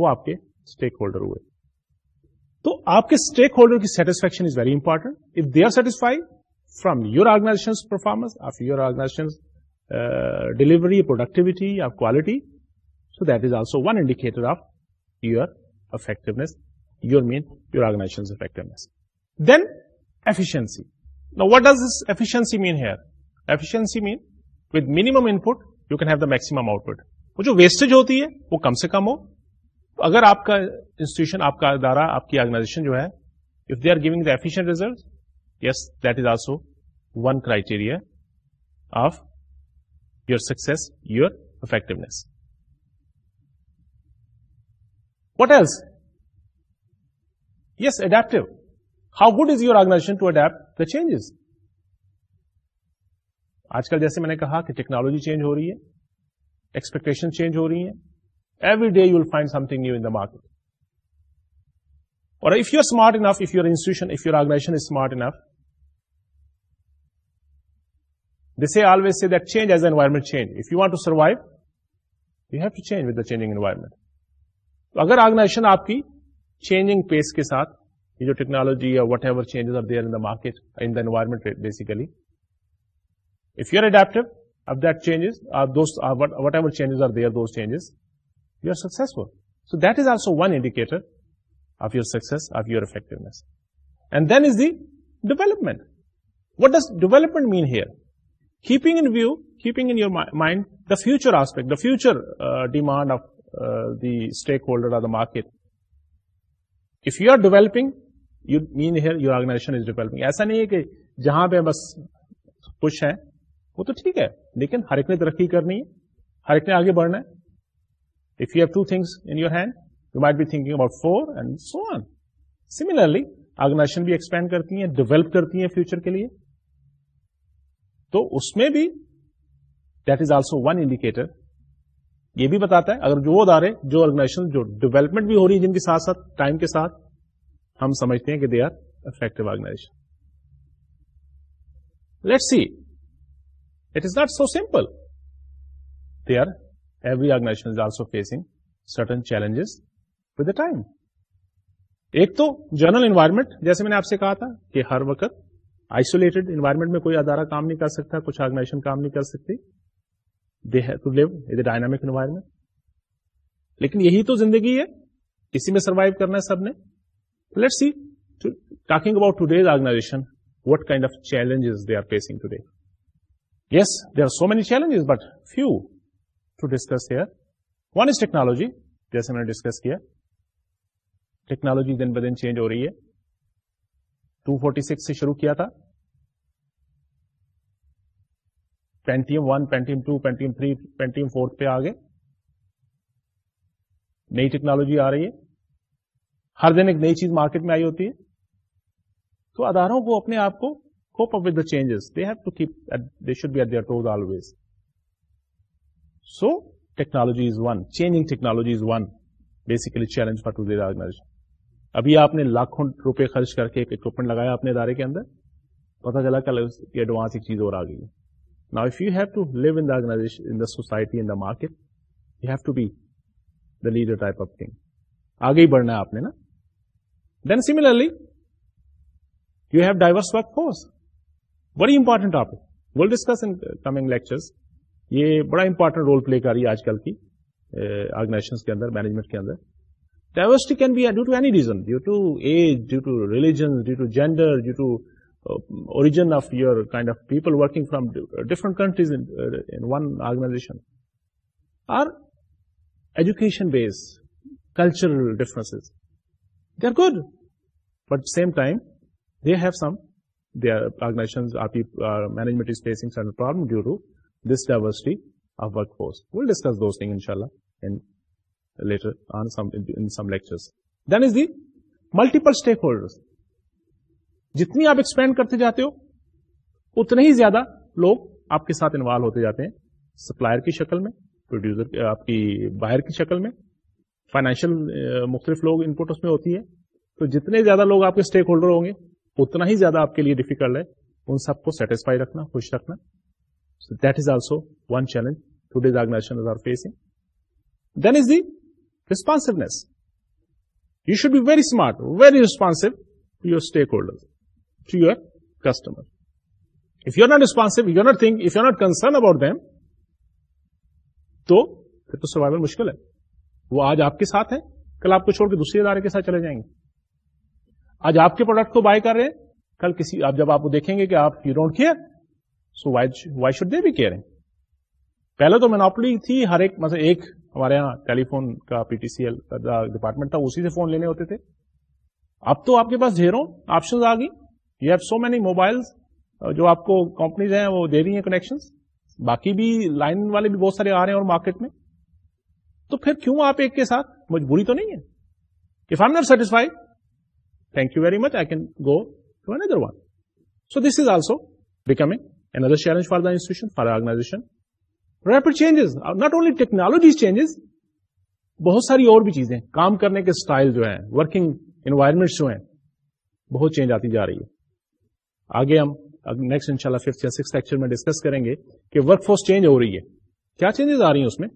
وہ آپ کے اسٹیک ہولڈر ہوئے تو آپ کے اسٹیک ہولڈر کی satisfaction is very important if they are satisfy from your organization performance of your organization delivery productivity یا quality so that is also one indicator of your effectiveness your mean your organization effectiveness then efficiency what does this efficiency mean here efficiency mean minimum input you can have the output وہ جو wastage ہوتی ہے وہ کم سے کم ہو اگر آپ کا institution آپ کا ادارہ آپ کی آرگنائزیشن جو ہے if they are giving the efficient result yes that is also one criteria of your six your effectiveness what else yes adaptive how good is your organization to adapt the changes آج کل جیسے میں نے کہا کہ technology change ہو رہی ہے ایکسپیکٹیشن چینج ہو رہی ہیں every day you will find something new in market اور if you are smart enough if your institution if your organization is smart enough this a always see that change as a environment change if you want to survive you have to change with the changing environment تو اگر organization آپ کی changing pace کے ساتھ یہ جو technology یا what ever changes are there in the market in the environment basically what ever do changes you are successful so that is also one indicator of your success of your effectiveness and then is the development what this development mean here keeping in view keeping in your mind the future aspect the future demand of the stakeholder of the market if you are developing you mean here your organization is developing ایسا نہیں ہے کہ جہاں پہ بس پوچھ ہیں وہ تو ٹھیک ہے لیکن ہر ایک نے ترقی کرنی ہے ہر ایک نے آگے بڑھنا ہے if you have to things in your hand you might be thinking about four and so on similarly organization بھی ایکسپینڈ کرتی ہیں ڈیولپ کرتی ہیں فیوچر کے لیے تو اس میں بھی that is also one indicator یہ بھی بتاتا ہے اگر جو ادارے جو آرگنائزیشن جو ڈیولپمنٹ بھی ہو رہی ہے جن کے ساتھ ساتھ ٹائم کے ساتھ ہم سمجھتے ہیں کہ they are effective organization let see آرگنی سٹن challenges وائم ایک تو جرل انوائرمنٹ جیسے میں نے آپ سے کہا تھا کہ ہر وقت آئسولیٹڈ انوائرمنٹ میں کوئی ادارہ کام نہیں کر سکتا کچھ آرگنائزیشن کام نہیں کر سکتی دے ہیو ٹو لیو ہی ڈائنامک انوائرمنٹ لیکن یہی تو زندگی ہے اسی میں سروائو کرنا ہے سب نے let see talking about today's organization what kind of challenges they are facing today so many challenge but few to discuss ہر ون از ٹیکنالوجی جیسے میں نے ڈسکس کیا ٹیکنالوجی دن ب دن چینج ہو رہی ہے 246 سے شروع کیا تھا Pentium M Pentium پینٹی Pentium three Pentium M پہ آگے نئی ٹیکنالوجی آ رہی ہے ہر دن ایک نئی چیز مارکیٹ میں آئی ہوتی ہے تو اداروں کو اپنے آپ کو سو ٹیکنالوجی ابھی آپ نے لاکھوں روپے خرچ کر کے ایک اکوپمنٹ لگایا اپنے ادارے کے اندر پتا چلا کل ایڈوانس ایک چیز اور آ گئی نا if you you have have to to live in in society the the market be leader type of thing آگے ہی بڑھنا ہے آپ نے نا then similarly you have diverse workforce بڑی important topic will discuss in coming lecture یہ بڑا امپورٹنٹ رول پلے کر رہی ہے آج کل کی آرگنائزیشن کے اندر مینجمنٹ کے اندر diversity can be due to any reason due to age due to religion due to gender due to origin of your kind of people working from different countries one organization or education base cultural difference they are good but same time they have some آپ کی management multiple جتنی آپ expand کرتے جاتے ہو اتنے ہی زیادہ لوگ آپ کے ساتھ انوالو ہوتے جاتے ہیں سپلائر کی شکل میں پروڈیوسر آپ کی باہر کی شکل میں فائنینشیل uh, مختلف لوگ ان پس میں ہوتی ہے تو جتنے زیادہ لوگ آپ کے اسٹیک ہولڈر ہوں گے اتنا ہی زیادہ آپ کے لیے ڈیفیکلٹ ہے ان سب کو سیٹسفائی رکھنا خوش رکھنا that is also one challenge today's organization are facing then is the responsiveness you should be very smart very response to your stakeholder to your customer if you are not responsive you not think if you not concern about them تو پھر تو survival مشکل ہے وہ آج آپ کے ساتھ ہے کل آپ کو چھوڑ کے دوسرے ادارے کے ساتھ چلے جائیں گے آج آپ کے پروڈکٹ کو بائی کر رہے ہیں کل کسی آپ جب آپ کو دیکھیں گے کہ آپ you don't care so why why should they be care پہلے تو مینوپلی تھی ہر ایک مطلب ایک ہمارے یہاں ٹیلیفون کا پی ٹی سی ایل کا ڈپارٹمنٹ تھا اسی سے فون لینے ہوتے تھے اب تو آپ کے پاس ڈھیروں آپشن آ گئی you have so many mobile جو آپ کو کمپنیز ہیں وہ دے رہی ہیں کنیکشن باقی بھی لائن والے بھی بہت سارے آ رہے ہیں اور مارکیٹ میں تو پھر کیوں آپ ایک کے ساتھ مجبوری تو نہیں ہے if M not satisfied thank you very much, I can go to another one. So this is also becoming another challenge for the institution, for the organization. Rapid changes, uh, not only technology changes, بہت ساری اور بھی چیزیں کام کرنے کے style جو ہیں working environment جو ہیں بہت چینج آتی جا رہی ہے آگے ہم نیکسٹ ان شاء اللہ ففتھ یا سکس لیکچر میں ڈسکس کریں گے کہ ورک فورس چینج ہو رہی ہے کیا چینجز آ رہی ہیں اس میں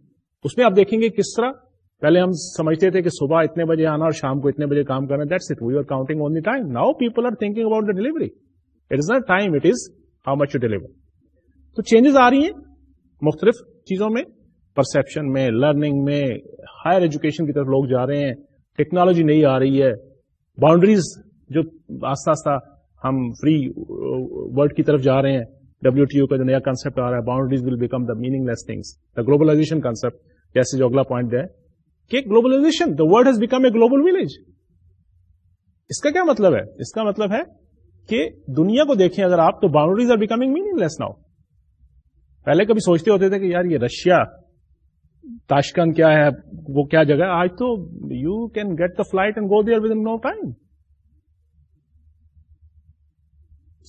اس میں آپ دیکھیں گے کس طرح پہلے ہم سمجھتے تھے کہ صبح اتنے بجے آنا اور شام کو اتنے بجے کام کرنا that's it we are are counting on the time now people thinking about the delivery it is time it is how much you deliver تو چینجز آ رہی ہیں مختلف چیزوں میں پرسپشن میں لرننگ میں ہائر ایجوکیشن کی طرف لوگ جا رہے ہیں ٹیکنالوجی نہیں آ رہی ہے باؤنڈریز جو آستہ آستہ ہم فری ورلڈ کی طرف جا رہے ہیں ڈبلو ٹی او کا جو نیا کانسپٹ آ رہا ہے boundaries will become the meaningless things the globalisation concept جیسے جو اگلا پوائنٹ دے کہ globalisation the has become a global village اس کا کیا مطلب ہے اس کا مطلب ہے کہ دنیا کو دیکھیں اگر آپ تو boundaries are becoming meaningless now پہلے کبھی سوچتے ہوتے تھے کہ یار یہ رشیا تاشکن کیا ہے وہ کیا جگہ ہے آج تو you can get the flight and go there with no time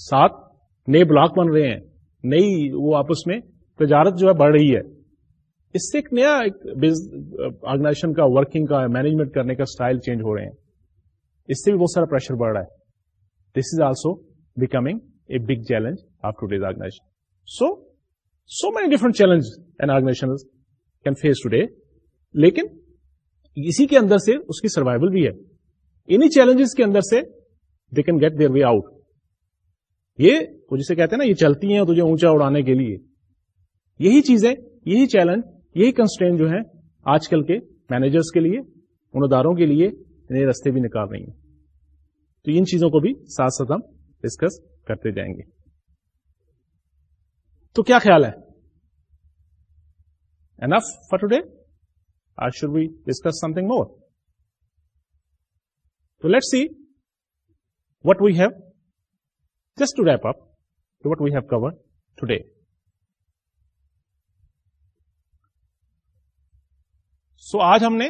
سات نئے بلاک بن رہے ہیں نئی وہ آپس میں تجارت جو ہے بڑھ رہی ہے اس سے ایک نیا آرگنائزیشن کا ورکنگ کا مینجمنٹ کرنے کا اسٹائل چینج ہو رہے ہیں اس سے بھی بہت سارا پریشر بڑھ رہا ہے this is also becoming a big challenge of today's organization so so many different challenge organization can face today لیکن اسی کے اندر سے اس کی سروائول بھی ہے انہی چیلنجز کے اندر سے they can get their way out یہ جسے کہتے ہیں نا یہ چلتی ہیں تجھے اونچا اڑانے کے لیے یہی چیزیں یہی چیلنج یہی کنسٹین جو ہے آج کل کے مینیجرس کے لیے ان اداروں کے لیے نئے رستے بھی نکال رہی ہیں تو ان چیزوں کو بھی ساتھ ساتھ ہم ڈسکس کرتے جائیں گے تو کیا خیال ہے اینف فور ٹوڈے آج should be discuss something more تو let see what have just to wrap up what we have cover today so so, آج ہم نے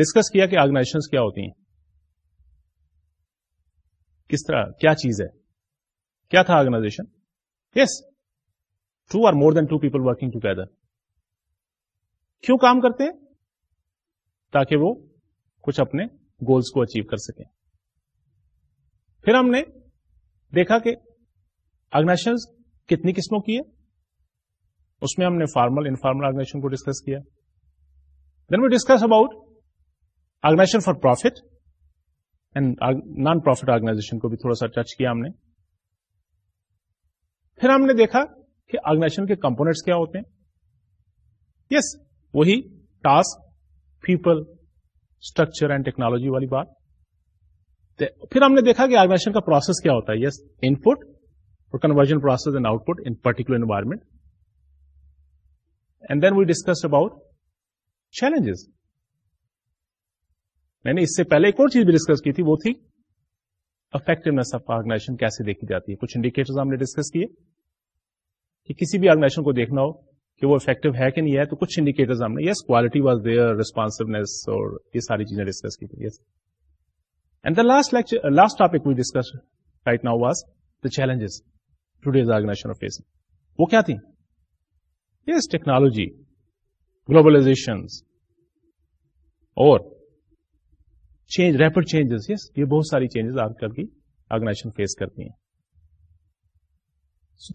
ڈسکس کیا کہ آرگنائزیشن کیا ہوتی ہیں کس طرح کیا چیز ہے کیا تھا organization yes two or more than two people working together کیوں کام کرتے ہیں تاکہ وہ کچھ اپنے گولس کو اچیو کر سکیں پھر ہم نے دیکھا کہ آرگنائزیشن کتنی قسموں کی ہے اس میں ہم نے فارمل انفارمل آرگنائزیشن کو ڈسکس کیا discuss about organization for profit and non profit آرگنا کو بھی تھوڑا سا ٹچ کیا ہم نے پھر ہم نے دیکھا کہ آرگنائزیشن کے کمپونیٹس کیا ہوتے ہیں یس yes, وہی task people structure and technology والی بات پھر ہم نے دیکھا کہ آرگنائزیشن کا پروسیس کیا ہوتا ہے یس ان پٹ اور conversion process and output in particular environment and then we discuss about challenges میں نے اس سے پہلے ایک اور چیز بھی ڈسکس کی تھی وہ تھی افیکٹونیس آف آرگنائزیشن کیسے دیکھی جاتی ہے کچھ انڈیکیٹر ڈسکس کیے کہ کسی بھی آرگنائزیشن کو دیکھنا ہو کہ وہ افیکٹو ہے کہ نہیں ہے تو کچھ indicator yes quality was there responsiveness اور یہ ساری چیزیں ڈسکس کی تھی and the last lecture last topic we discuss right now was the challenges to of face وہ کیا تھی یس ٹیکنالوجی گلوبلائزیشن اور چینج ریپڈ چینجز یس یہ بہت ساری چینجز آج کل کی آرگنائزیشن فیس کرتی ہیں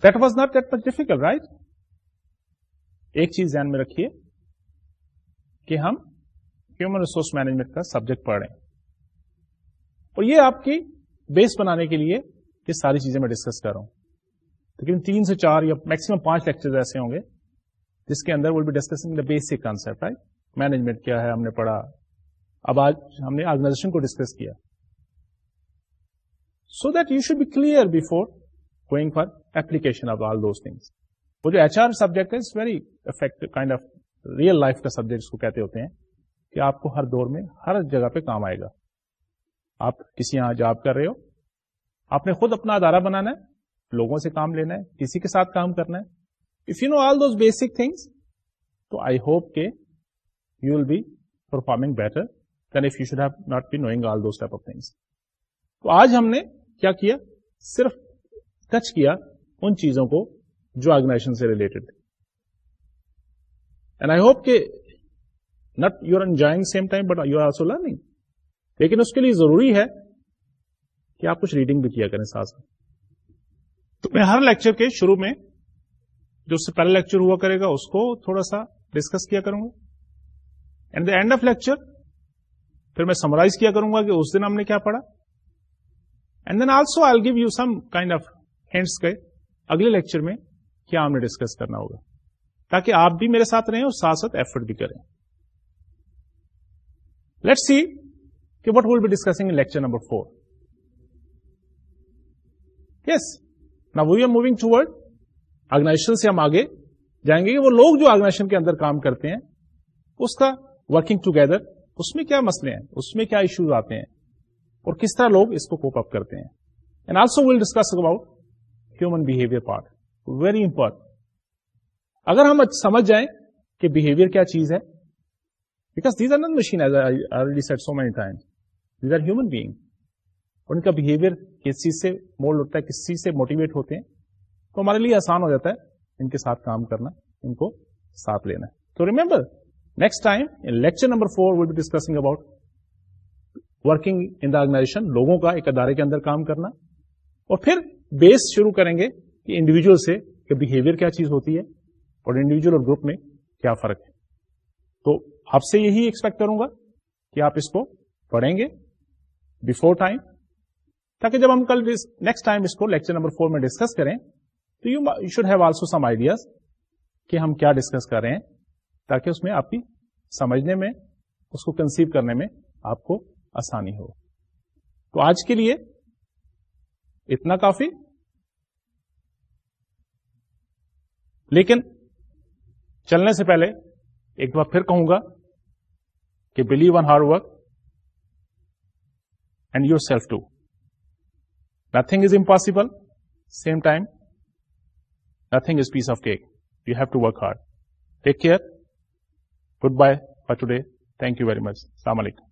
that was not that much difficult right ایک چیز دھیان میں رکھیے کہ ہم ہیومن ریسورس مینجمنٹ کا سبجیکٹ پڑھ رہے ہیں اور یہ آپ کی بیس بنانے کے لیے یہ ساری چیزیں میں ڈسکس کر رہا ہوں لیکن تین سے چار یا میکسیمم پانچ لیکچر ایسے ہوں گے جس کے اندر will be discussing the basic concept right management کیا ہے ہم نے پڑھا اب آج ہم نے آرگنائزیشن کو ڈسکس کیا so that you should be clear before going for application of all those things وہ جو ایچ آر سبجیکٹ ہے very effect kind of real life کا سبجیکٹ اس کو کہتے ہوتے ہیں کہ آپ کو ہر دور میں ہر جگہ پہ کام آئے گا آپ کسی یہاں جاب کر رہے ہو آپ نے خود اپنا ادارہ بنانا ہے لوگوں سے کام لینا ہے کسی کے ساتھ کام کرنا ہے بیسک تھنگس تو آئی ہوپ کے you will be performing better and if you should have not be knowing all those type of things تو آج ہم نے کیا کیا صرف ٹچ کیا ان چیزوں کو جو آرگنائزیشن سے ریلیٹڈ اینڈ آئی ہوپ کے not you are enjoying same time but you are are so learning لیکن اس کے لیے ضروری ہے کہ آپ کچھ ریڈنگ بھی کیا کریں ساتھ ساتھ تو میں ہر لیکچر کے شروع میں جو اس سے پہلا لیکچر ہوا کرے گا اس کو تھوڑا سا ڈسکس کیا کروں گا and the end of lecture پھر میں سمرائز کیا کروں گا کہ اس دن ہم نے کیا پڑھا and then also I give you some kind of hands کے اگلے لیکچر میں کیا ہم نے ڈسکس کرنا ہوگا تاکہ آپ بھی میرے ساتھ رہیں اور ساتھ ساتھ ایفرٹ بھی کریں لیٹ سی کہ what will be discussing lecture number four yes نا we are moving to word organisation سے ہم آگے جائیں گے کہ وہ لوگ جو آرگنائزیشن کے اندر کام کرتے ہیں اس کا ورکنگ ٹوگیدر اس میں کیا مسئلے ہیں اس میں کیا ایشوز آتے ہیں اور کس طرح لوگ اس کو کوپ اپ کرتے ہیں and also will discuss about human behaviour part very important اگر ہم سمجھ جائیں کہ بہیویئر کیا چیز ہے because these are not machine so many time these are human being ان کا بہیویئر کس چیز سے مولڈ ہوتا ہے کس چیز سے موٹیویٹ ہوتے ہیں تو ہمارے لیے آسان ہو جاتا ہے ان کے ساتھ کام کرنا ان کو ساتھ لینا تو remember next time lecture number four will be discussing about working in the organisation لوگوں کا ایک ادارے کے اندر کام کرنا اور پھر بیس شروع کریں گے کہ انڈیویجل سے کہ بہیویئر کیا چیز ہوتی ہے اور انڈیویجل اور گروپ میں کیا فرق ہے تو آپ سے یہی ایکسپیکٹ کروں گا کہ آپ اس کو پڑھیں گے بفور ٹائم تاکہ جب ہم کل نیکسٹ ٹائم اس کو لیکچر نمبر فور میں ڈسکس کریں you you should have also some ideas کہ ہم کیا ڈسکس کر رہے ہیں تاکہ اس میں آپ کی سمجھنے میں اس کو کنسیو کرنے میں آپ کو آسانی ہو تو آج کے لیے اتنا کافی لیکن چلنے سے پہلے ایک بار پھر کہوں گا کہ believe on hard work and yourself to nothing is impossible same time nothing is piece of cake you have to work hard take care goodbye for today thank you very much السلام علیکم